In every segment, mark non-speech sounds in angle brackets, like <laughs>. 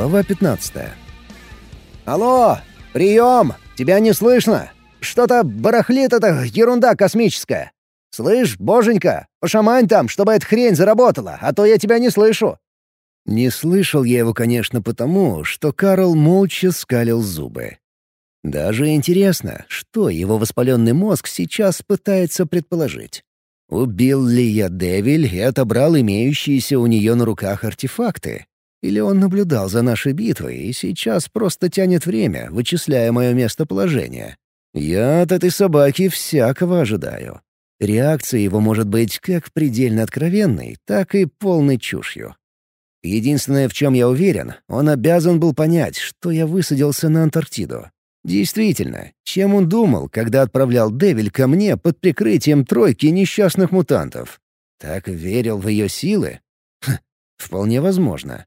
Глава 15. «Алло! Прием! Тебя не слышно! Что-то барахлит эта ерунда космическая! Слышь, боженька, пошамань там, чтобы эта хрень заработала, а то я тебя не слышу!» Не слышал я его, конечно, потому, что Карл молча скалил зубы. Даже интересно, что его воспаленный мозг сейчас пытается предположить. Убил ли я Девиль и отобрал имеющиеся у нее на руках артефакты? Или он наблюдал за нашей битвой и сейчас просто тянет время, вычисляя мое местоположение? Я от этой собаки всякого ожидаю. Реакция его может быть как предельно откровенной, так и полной чушью. Единственное, в чем я уверен, он обязан был понять, что я высадился на Антарктиду. Действительно, чем он думал, когда отправлял Девиль ко мне под прикрытием тройки несчастных мутантов? Так верил в ее силы? Хм, вполне возможно.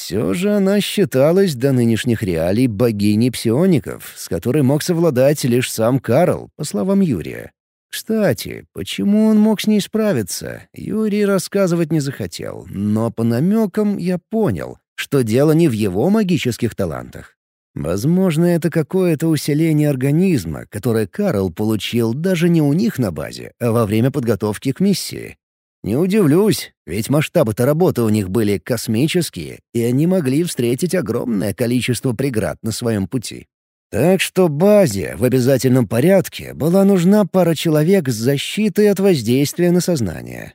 Все же она считалась до нынешних реалий богиней псиоников, с которой мог совладать лишь сам Карл, по словам Юрия. Кстати, почему он мог с ней справиться, Юрий рассказывать не захотел, но по намекам я понял, что дело не в его магических талантах. Возможно, это какое-то усиление организма, которое Карл получил даже не у них на базе, а во время подготовки к миссии. Не удивлюсь, ведь масштабы-то работы у них были космические, и они могли встретить огромное количество преград на своем пути. Так что базе в обязательном порядке была нужна пара человек с защитой от воздействия на сознание.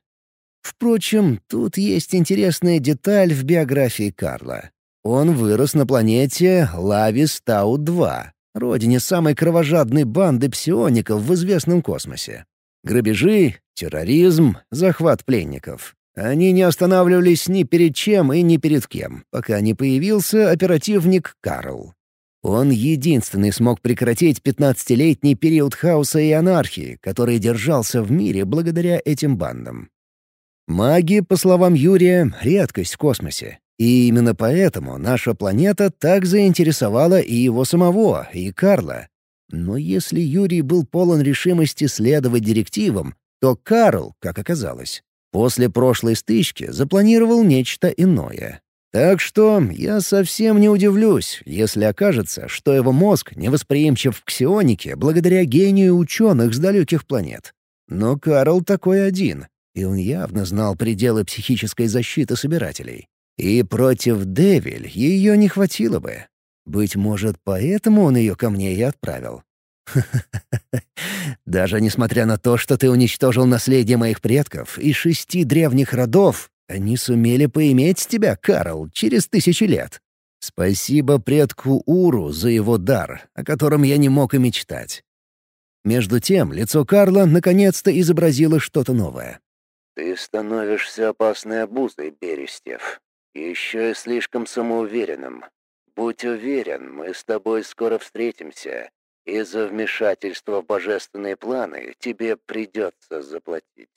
Впрочем, тут есть интересная деталь в биографии Карла. Он вырос на планете Лавис Тау-2, родине самой кровожадной банды псиоников в известном космосе. Грабежи, терроризм, захват пленников. Они не останавливались ни перед чем и ни перед кем, пока не появился оперативник Карл. Он единственный смог прекратить 15-летний период хаоса и анархии, который держался в мире благодаря этим бандам. Маги, по словам Юрия, — редкость в космосе. И именно поэтому наша планета так заинтересовала и его самого, и Карла, но если Юрий был полон решимости следовать директивам, то Карл, как оказалось, после прошлой стычки запланировал нечто иное. Так что я совсем не удивлюсь, если окажется, что его мозг невосприимчив к псионике благодаря гению ученых с далеких планет. Но Карл такой один, и он явно знал пределы психической защиты собирателей. И против Девиль ее не хватило бы. Быть может, поэтому он ее ко мне и отправил. <laughs> Даже несмотря на то, что ты уничтожил наследие моих предков и шести древних родов, они сумели поиметь тебя, Карл, через тысячи лет. Спасибо предку Уру за его дар, о котором я не мог и мечтать. Между тем, лицо Карла наконец-то изобразило что-то новое. «Ты становишься опасной обузой, Берестев. Еще и слишком самоуверенным. Будь уверен, мы с тобой скоро встретимся, и за вмешательство в божественные планы тебе придется заплатить».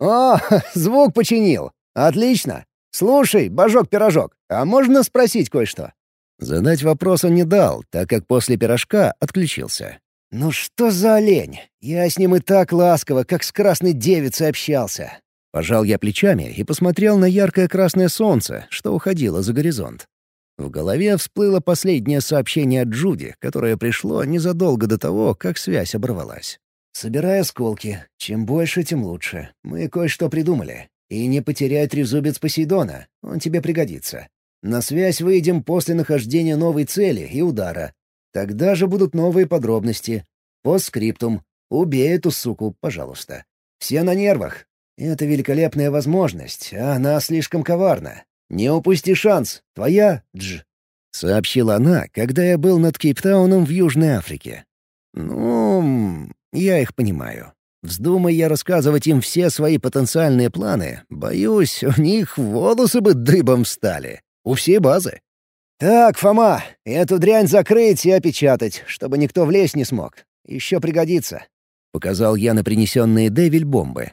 «О, <laughs> звук починил! Отлично! Слушай, божок-пирожок, а можно спросить кое-что?» Задать вопрос он не дал, так как после пирожка отключился. «Ну что за олень? Я с ним и так ласково, как с красной девицей общался». Пожал я плечами и посмотрел на яркое красное солнце, что уходило за горизонт. В голове всплыло последнее сообщение от Джуди, которое пришло незадолго до того, как связь оборвалась. «Собирай осколки. Чем больше, тем лучше. Мы кое-что придумали. И не потеряй трезубец Посейдона. Он тебе пригодится. На связь выйдем после нахождения новой цели и удара. Тогда же будут новые подробности. Постскриптум. Убей эту суку, пожалуйста. Все на нервах. Это великолепная возможность, а она слишком коварна. «Не упусти шанс! Твоя, Дж!» — сообщила она, когда я был над Кейптауном в Южной Африке. «Ну, я их понимаю. Вздумай я рассказывать им все свои потенциальные планы, боюсь, у них волосы бы дыбом встали. У всей базы. «Так, Фома, эту дрянь закрыть и опечатать, чтобы никто влезть не смог. Еще пригодится», — показал я на принесенные Девиль бомбы.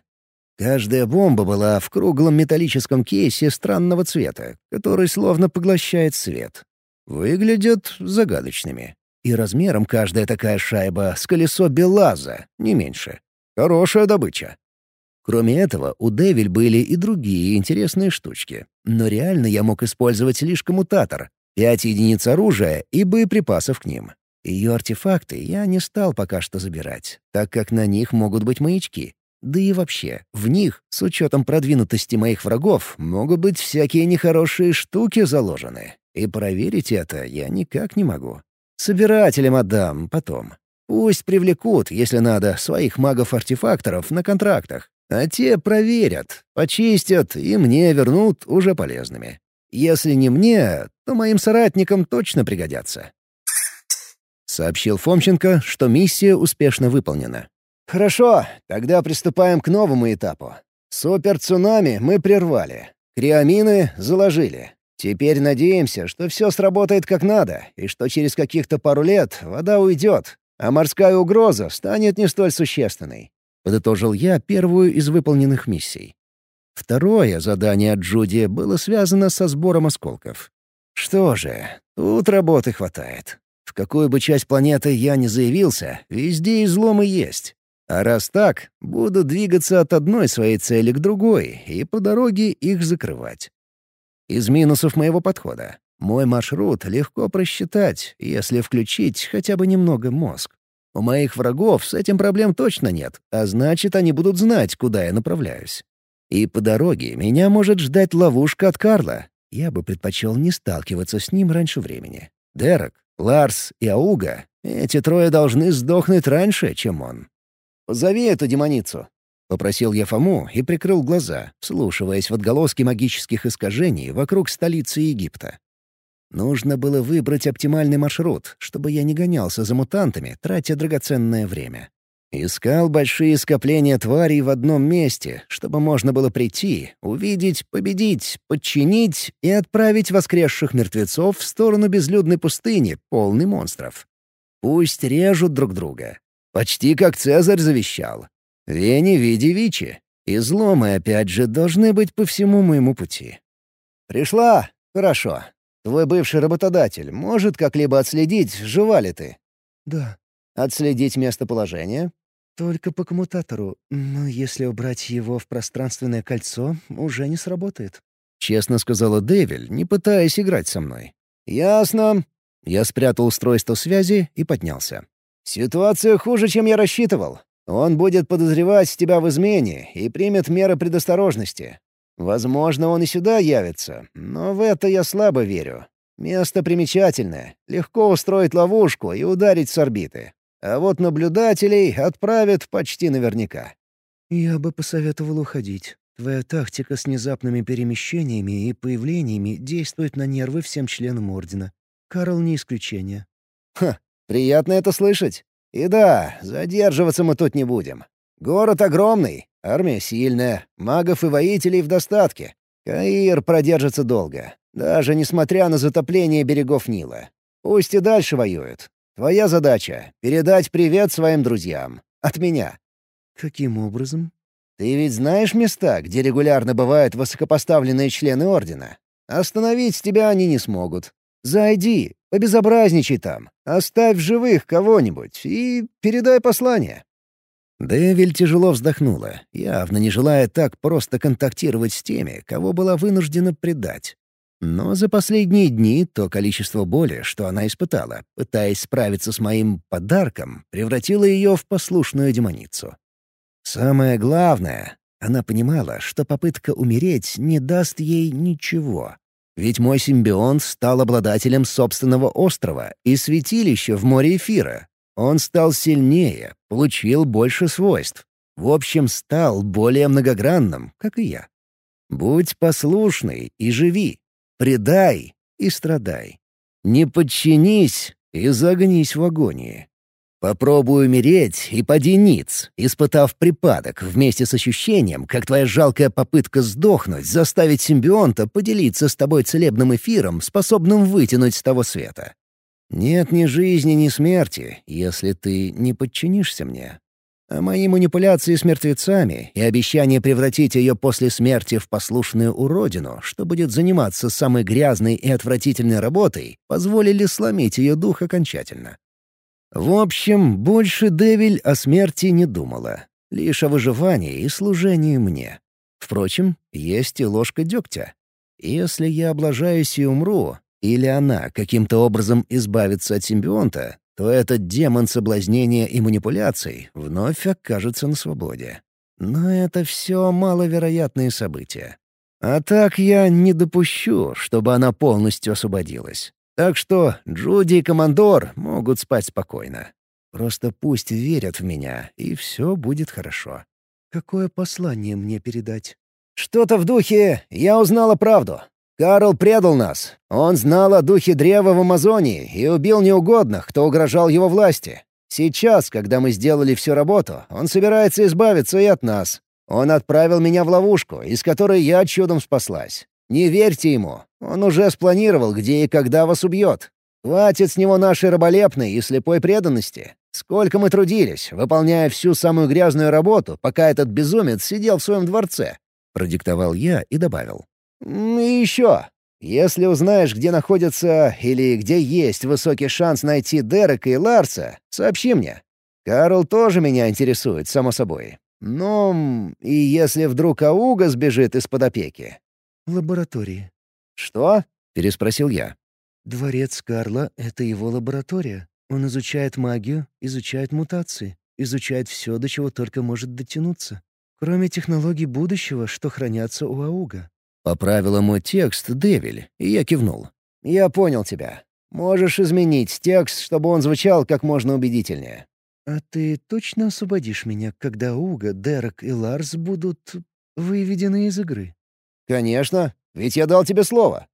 Каждая бомба была в круглом металлическом кейсе странного цвета, который словно поглощает свет. Выглядят загадочными. И размером каждая такая шайба с колесо Белаза, не меньше. Хорошая добыча. Кроме этого, у Девиль были и другие интересные штучки. Но реально я мог использовать лишь коммутатор, пять единиц оружия и боеприпасов к ним. Ее артефакты я не стал пока что забирать, так как на них могут быть маячки. Да и вообще, в них, с учетом продвинутости моих врагов, могут быть всякие нехорошие штуки заложены. И проверить это я никак не могу. Собирателям отдам потом. Пусть привлекут, если надо, своих магов-артефакторов на контрактах. А те проверят, почистят и мне вернут уже полезными. Если не мне, то моим соратникам точно пригодятся. Сообщил Фомченко, что миссия успешно выполнена. «Хорошо, тогда приступаем к новому этапу. Супер-цунами мы прервали. Криамины заложили. Теперь надеемся, что все сработает как надо, и что через каких-то пару лет вода уйдет, а морская угроза станет не столь существенной. Подытожил я первую из выполненных миссий. Второе задание Джуди было связано со сбором осколков. Что же, тут работы хватает. В какую бы часть планеты я ни заявился, везде изломы есть. А раз так, буду двигаться от одной своей цели к другой и по дороге их закрывать. Из минусов моего подхода. Мой маршрут легко просчитать, если включить хотя бы немного мозг. У моих врагов с этим проблем точно нет, а значит, они будут знать, куда я направляюсь. И по дороге меня может ждать ловушка от Карла. Я бы предпочел не сталкиваться с ним раньше времени. Дерек, Ларс и Ауга — эти трое должны сдохнуть раньше, чем он. «Позови эту демоницу», — попросил я Фому и прикрыл глаза, вслушиваясь в отголоски магических искажений вокруг столицы Египта. Нужно было выбрать оптимальный маршрут, чтобы я не гонялся за мутантами, тратя драгоценное время. Искал большие скопления тварей в одном месте, чтобы можно было прийти, увидеть, победить, подчинить и отправить воскресших мертвецов в сторону безлюдной пустыни, полной монстров. Пусть режут друг друга. Почти как Цезарь завещал. Вени види вичи. Изломы, опять же, должны быть по всему моему пути. «Пришла? Хорошо. Твой бывший работодатель может как-либо отследить, жива ли ты?» «Да». «Отследить местоположение?» Только по коммутатору, но если убрать его в пространственное кольцо, уже не сработает. Честно сказала Дэвиль, не пытаясь играть со мной. «Ясно». Я спрятал устройство связи и поднялся. «Ситуация хуже, чем я рассчитывал. Он будет подозревать тебя в измене и примет меры предосторожности. Возможно, он и сюда явится, но в это я слабо верю. Место примечательное, легко устроить ловушку и ударить с орбиты. А вот наблюдателей отправят почти наверняка. «Я бы посоветовал уходить. Твоя тактика с внезапными перемещениями и появлениями действует на нервы всем членам Ордена. Карл не исключение». «Ха, приятно это слышать. И да, задерживаться мы тут не будем. Город огромный, армия сильная, магов и воителей в достатке. Каир продержится долго, даже несмотря на затопление берегов Нила. Пусть и дальше воюют, Твоя задача — передать привет своим друзьям. От меня». «Каким образом?» «Ты ведь знаешь места, где регулярно бывают высокопоставленные члены Ордена? Остановить тебя они не смогут. Зайди, побезобразничай там, оставь живых кого-нибудь и передай послание». Дэвиль тяжело вздохнула, явно не желая так просто контактировать с теми, кого была вынуждена предать. Но за последние дни то количество боли, что она испытала, пытаясь справиться с моим «подарком», превратило ее в послушную демоницу. Самое главное, она понимала, что попытка умереть не даст ей ничего. Ведь мой симбионт стал обладателем собственного острова и святилища в море эфира. Он стал сильнее, получил больше свойств. В общем, стал более многогранным, как и я. Будь послушный и живи, Предай и страдай. Не подчинись и загнись в агонии. Попробуй умереть и поди испытав припадок вместе с ощущением, как твоя жалкая попытка сдохнуть заставит симбионта поделиться с тобой целебным эфиром, способным вытянуть с того света. Нет ни жизни, ни смерти, если ты не подчинишься мне. А мои манипуляции с мертвецами и обещание превратить ее после смерти в послушную уродину, что будет заниматься самой грязной и отвратительной работой, позволили сломить ее дух окончательно. В общем, больше Девиль о смерти не думала, лишь о выживании и служении мне. Впрочем, есть и ложка дегтя. Если я облажаюсь и умру, или она каким-то образом избавится от симбионта, то этот демон соблазнения и манипуляций вновь окажется на свободе. Но это все маловероятные события. А так я не допущу, чтобы она полностью освободилась. Так что Джуди и Командор могут спать спокойно. Просто пусть верят в меня, и все будет хорошо. Какое послание мне передать? Что-то в духе «Я узнала правду». Карл предал нас. Он знал о духе древа в Амазонии и убил неугодных, кто угрожал его власти. Сейчас, когда мы сделали всю работу, он собирается избавиться и от нас. Он отправил меня в ловушку, из которой я чудом спаслась. Не верьте ему. Он уже спланировал, где и когда вас убьет. Хватит с него нашей раболепной и слепой преданности. Сколько мы трудились, выполняя всю самую грязную работу, пока этот безумец сидел в своем дворце. Продиктовал я и добавил. «И еще. Если узнаешь, где находится или где есть высокий шанс найти Дерека и Ларса, сообщи мне. Карл тоже меня интересует, само собой. Но и если вдруг Ауга сбежит из-под опеки?» «В лаборатории». «Что?» — переспросил я. «Дворец Карла — это его лаборатория. Он изучает магию, изучает мутации, изучает все, до чего только может дотянуться. Кроме технологий будущего, что хранятся у Ауга. Поправила мой текст Девиль, и я кивнул. «Я понял тебя. Можешь изменить текст, чтобы он звучал как можно убедительнее». «А ты точно освободишь меня, когда Уга, Дерек и Ларс будут выведены из игры?» «Конечно, ведь я дал тебе слово».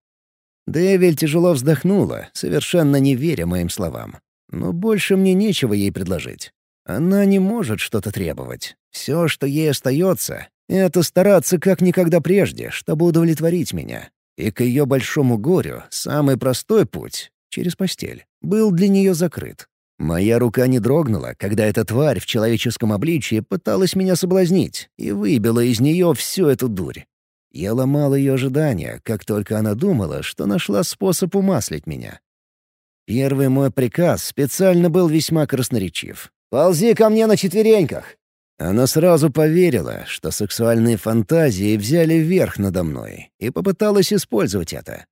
Девиль тяжело вздохнула, совершенно не веря моим словам. Но больше мне нечего ей предложить. Она не может что-то требовать. Все, что ей остается, это стараться как никогда прежде, чтобы удовлетворить меня. И к ее большому горю самый простой путь — через постель — был для нее закрыт. Моя рука не дрогнула, когда эта тварь в человеческом обличье пыталась меня соблазнить и выбила из нее всю эту дурь. Я ломал ее ожидания, как только она думала, что нашла способ умаслить меня. Первый мой приказ специально был весьма красноречив. «Ползи ко мне на четвереньках!» Она сразу поверила, что сексуальные фантазии взяли верх надо мной, и попыталась использовать это.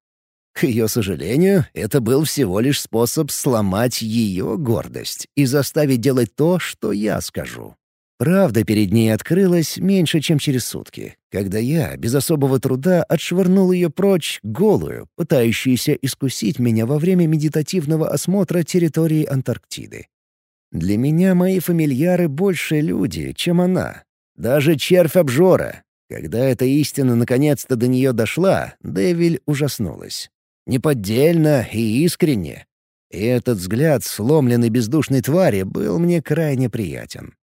К ее сожалению, это был всего лишь способ сломать ее гордость и заставить делать то, что я скажу. Правда перед ней открылась меньше, чем через сутки, когда я без особого труда отшвырнул ее прочь, голую, пытающуюся искусить меня во время медитативного осмотра территории Антарктиды. Для меня мои фамильяры больше люди, чем она. Даже червь обжора. Когда эта истина наконец-то до нее дошла, Девиль ужаснулась. Неподдельно и искренне. И этот взгляд сломленной бездушной твари был мне крайне приятен.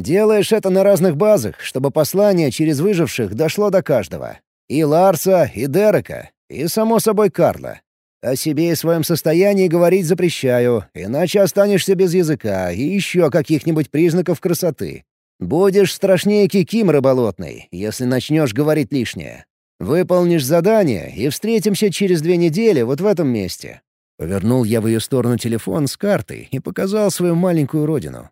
«Делаешь это на разных базах, чтобы послание через выживших дошло до каждого. И Ларса, и Дерека, и, само собой, Карла. О себе и своем состоянии говорить запрещаю, иначе останешься без языка и еще каких-нибудь признаков красоты. Будешь страшнее кикимры болотной, если начнешь говорить лишнее. Выполнишь задание и встретимся через две недели вот в этом месте». Повернул я в ее сторону телефон с картой и показал свою маленькую родину.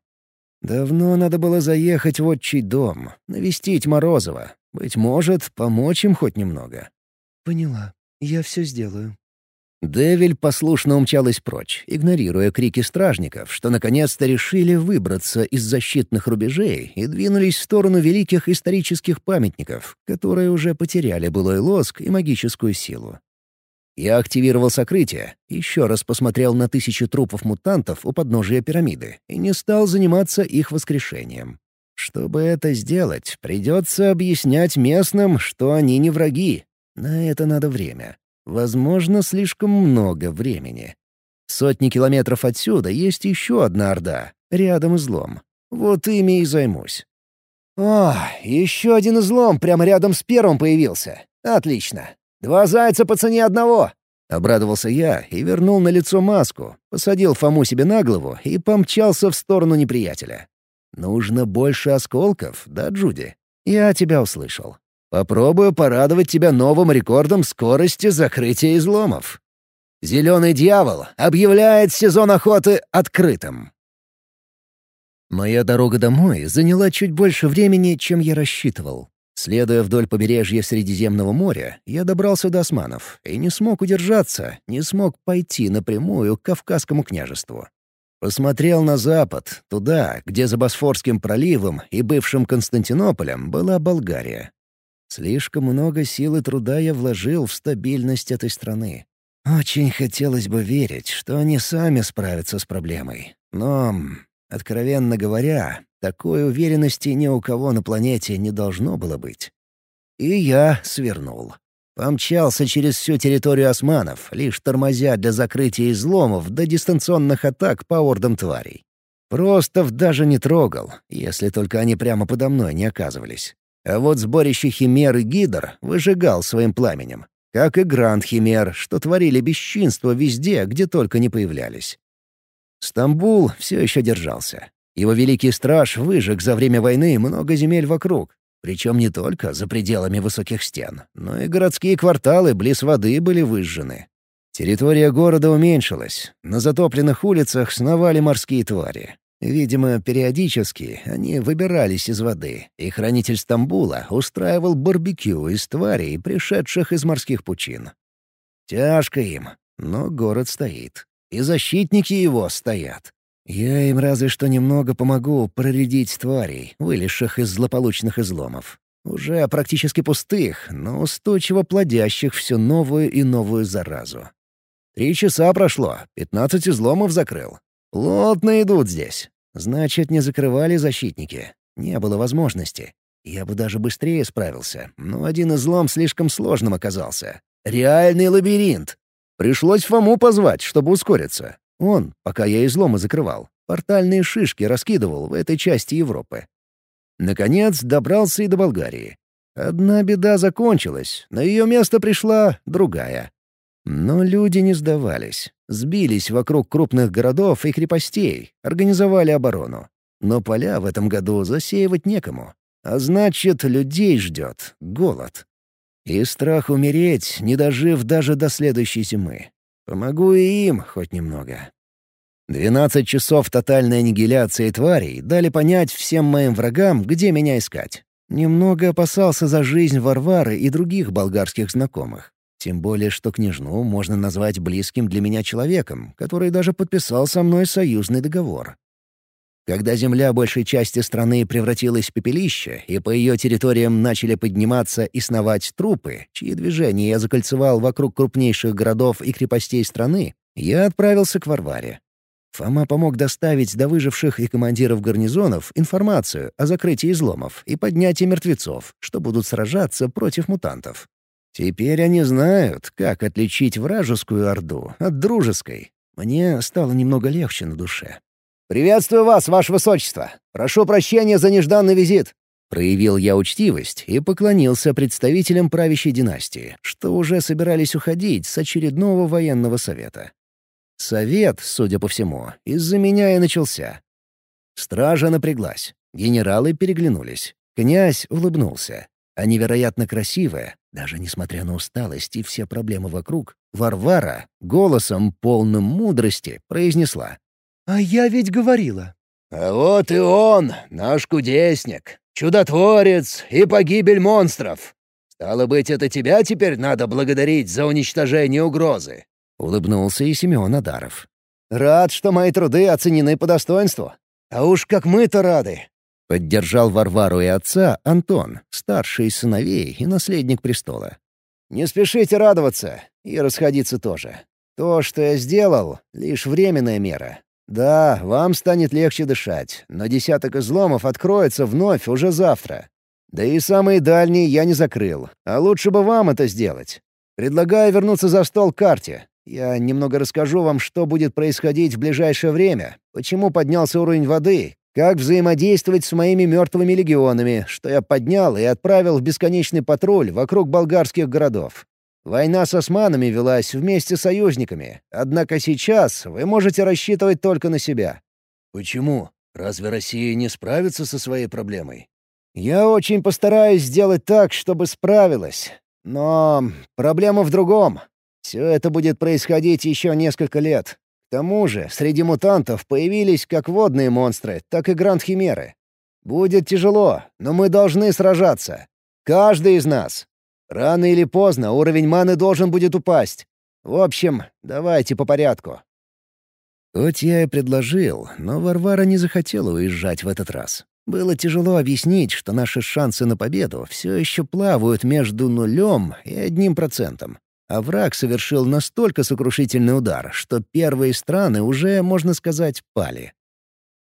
Давно надо было заехать в отчий дом, навестить Морозова. Быть может, помочь им хоть немного. «Поняла. Я все сделаю», Девиль послушно умчалась прочь, игнорируя крики стражников, что наконец-то решили выбраться из защитных рубежей и двинулись в сторону великих исторических памятников, которые уже потеряли былой лоск и магическую силу. Я активировал сокрытие, еще раз посмотрел на тысячи трупов мутантов у подножия пирамиды и не стал заниматься их воскрешением. Чтобы это сделать, придется объяснять местным, что они не враги. На это надо время. Возможно, слишком много времени. Сотни километров отсюда есть еще одна Орда, рядом излом. Вот ими и займусь. О, еще один излом прямо рядом с первым появился. Отлично. Два зайца по цене одного. Обрадовался я и вернул на лицо маску, посадил Фому себе на голову и помчался в сторону неприятеля. «Нужно больше осколков, да, Джуди? Я тебя услышал. Попробую порадовать тебя новым рекордом скорости закрытия изломов. Зеленый дьявол объявляет сезон охоты открытым. Моя дорога домой заняла чуть больше времени, чем я рассчитывал. Следуя вдоль побережья Средиземного моря, я добрался до османов и не смог удержаться, не смог пойти напрямую к Кавказскому княжеству. Посмотрел на запад, туда, где за Босфорским проливом и бывшим Константинополем была Болгария. Слишком много сил и труда я вложил в стабильность этой страны. Очень хотелось бы верить, что они сами справятся с проблемой. Но, откровенно говоря, такой уверенности ни у кого на планете не должно было быть. И я свернул. Помчался через всю территорию османов, лишь тормозя для закрытия изломов до дистанционных атак по ордам тварей. Просто даже не трогал, если только они прямо подо мной не оказывались. А вот сборище Химер и Гидр выжигал своим пламенем, как и Гранд Химер, что творили бесчинство везде, где только не появлялись. Стамбул все еще держался. Его великий страж выжег за время войны много земель вокруг, причем не только за пределами высоких стен, но и городские кварталы близ воды были выжжены. Территория города уменьшилась, на затопленных улицах сновали морские твари. Видимо, периодически они выбирались из воды, и хранитель Стамбула устраивал барбекю из тварей, пришедших из морских пучин. Тяжко им, но город стоит. И защитники его стоят. Я им разве что немного помогу проредить тварей, вылезших из злополучных изломов. Уже практически пустых, но устойчиво плодящих всю новую и новую заразу. Три часа прошло, пятнадцать изломов закрыл. Плотно идут здесь. Значит, не закрывали защитники. Не было возможности. Я бы даже быстрее справился, но один излом слишком сложным оказался. Реальный лабиринт. Пришлось Фому позвать, чтобы ускориться. Он, пока я изломы закрывал, портальные шишки раскидывал в этой части Европы. Наконец добрался и до Болгарии. Одна беда закончилась, на ее место пришла другая. Но люди не сдавались. Сбились вокруг крупных городов и крепостей, организовали оборону. Но поля в этом году засеивать некому. А значит, людей ждет голод. И страх умереть, не дожив даже до следующей зимы. Помогу и им хоть немного. Двенадцать часов тотальной аннигиляции тварей дали понять всем моим врагам, где меня искать. Немного опасался за жизнь Варвары и других болгарских знакомых. Тем более, что княжну можно назвать близким для меня человеком, который даже подписал со мной союзный договор. Когда земля большей части страны превратилась в пепелище, и по ее территориям начали подниматься и сновать трупы, чьи движения я закольцевал вокруг крупнейших городов и крепостей страны, я отправился к Варваре. Фома помог доставить до выживших и командиров гарнизонов информацию о закрытии изломов и поднятии мертвецов, что будут сражаться против мутантов. Теперь они знают, как отличить вражескую орду от дружеской. Мне стало немного легче на душе. «Приветствую вас, ваше высочество! Прошу прощения за нежданный визит!» Проявил я учтивость и поклонился представителям правящей династии, что уже собирались уходить с очередного военного совета. Совет, судя по всему, из-за меня и начался. Стража напряглась, генералы переглянулись. Князь улыбнулся, а невероятно красивая, даже несмотря на усталость и все проблемы вокруг, Варвара голосом, полным мудрости, произнесла. «А я ведь говорила». «А вот и он, наш кудесник, чудотворец и погибель монстров. Стало быть, это тебя теперь надо благодарить за уничтожение угрозы», — улыбнулся и Семен Адаров. «Рад, что мои труды оценены по достоинству. А уж как мы-то рады!» Поддержал Варвару и отца Антон, старший из сыновей и наследник престола. «Не спешите радоваться и расходиться тоже. То, что я сделал, — лишь временная мера. Да, вам станет легче дышать, но десяток изломов откроется вновь уже завтра. Да и самые дальние я не закрыл, а лучше бы вам это сделать. Предлагаю вернуться за стол к карте. Я немного расскажу вам, что будет происходить в ближайшее время, почему поднялся уровень воды, как взаимодействовать с моими мертвыми легионами, что я поднял и отправил в бесконечный патруль вокруг болгарских городов. Война с османами велась вместе с союзниками, однако сейчас вы можете рассчитывать только на себя». «Почему? Разве Россия не справится со своей проблемой?» «Я очень постараюсь сделать так, чтобы справилась. Но проблема в другом. Все это будет происходить еще несколько лет. К тому же среди мутантов появились как водные монстры, так и гранд-химеры. Будет тяжело, но мы должны сражаться. Каждый из нас. Рано или поздно уровень маны должен будет упасть. В общем, давайте по порядку. Хоть я и предложил, но Варвара не захотела уезжать в этот раз. Было тяжело объяснить, что наши шансы на победу все еще плавают между нулем и одним процентом. А враг совершил настолько сокрушительный удар, что первые страны уже, можно сказать, пали.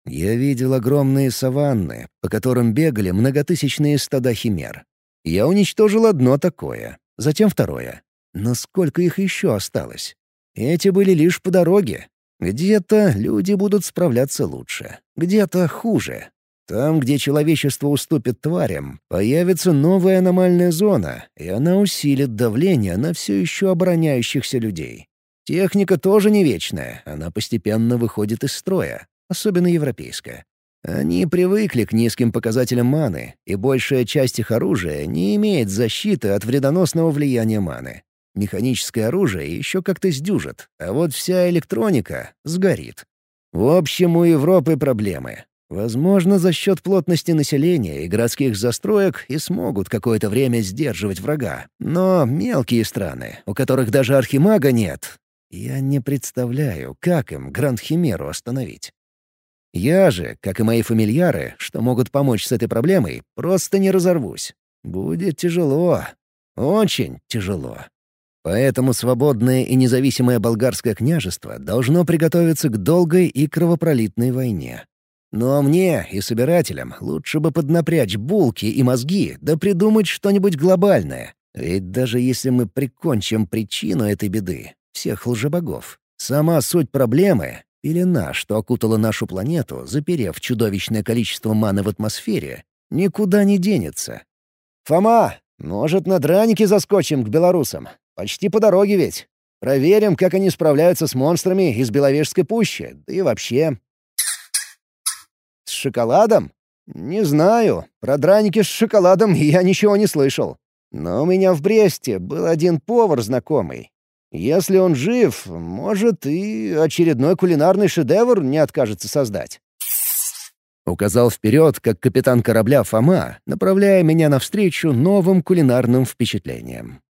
Я видел огромные саванны, по которым бегали многотысячные стада химер. Я уничтожил одно такое, затем второе. Но сколько их еще осталось? Эти были лишь по дороге. Где-то люди будут справляться лучше, где-то хуже. Там, где человечество уступит тварям, появится новая аномальная зона, и она усилит давление на все еще обороняющихся людей. Техника тоже не вечная, она постепенно выходит из строя, особенно европейская. Они привыкли к низким показателям маны, и большая часть их оружия не имеет защиты от вредоносного влияния маны. Механическое оружие еще как-то сдюжит, а вот вся электроника сгорит. В общем, у Европы проблемы. Возможно, за счет плотности населения и городских застроек и смогут какое-то время сдерживать врага. Но мелкие страны, у которых даже архимага нет, я не представляю, как им Гранд-Химеру остановить. Я же, как и мои фамильяры, что могут помочь с этой проблемой, просто не разорвусь. Будет тяжело. Очень тяжело. Поэтому свободное и независимое болгарское княжество должно приготовиться к долгой и кровопролитной войне. Но мне и собирателям лучше бы поднапрячь булки и мозги, да придумать что-нибудь глобальное. Ведь даже если мы прикончим причину этой беды, всех лжебогов, сама суть проблемы — пелена, что окутала нашу планету, заперев чудовищное количество маны в атмосфере, никуда не денется. «Фома, может, на драники заскочим к белорусам? Почти по дороге ведь. Проверим, как они справляются с монстрами из Беловежской пущи, да и вообще, шоколадом? Не знаю. Про драники с шоколадом <laughs> я ничего не слышал. Но у меня в Бресте был один повар знакомый. Если он жив, может, и очередной кулинарный шедевр не откажется создать. Указал вперед, как капитан корабля Фома, направляя меня навстречу новым кулинарным впечатлениям.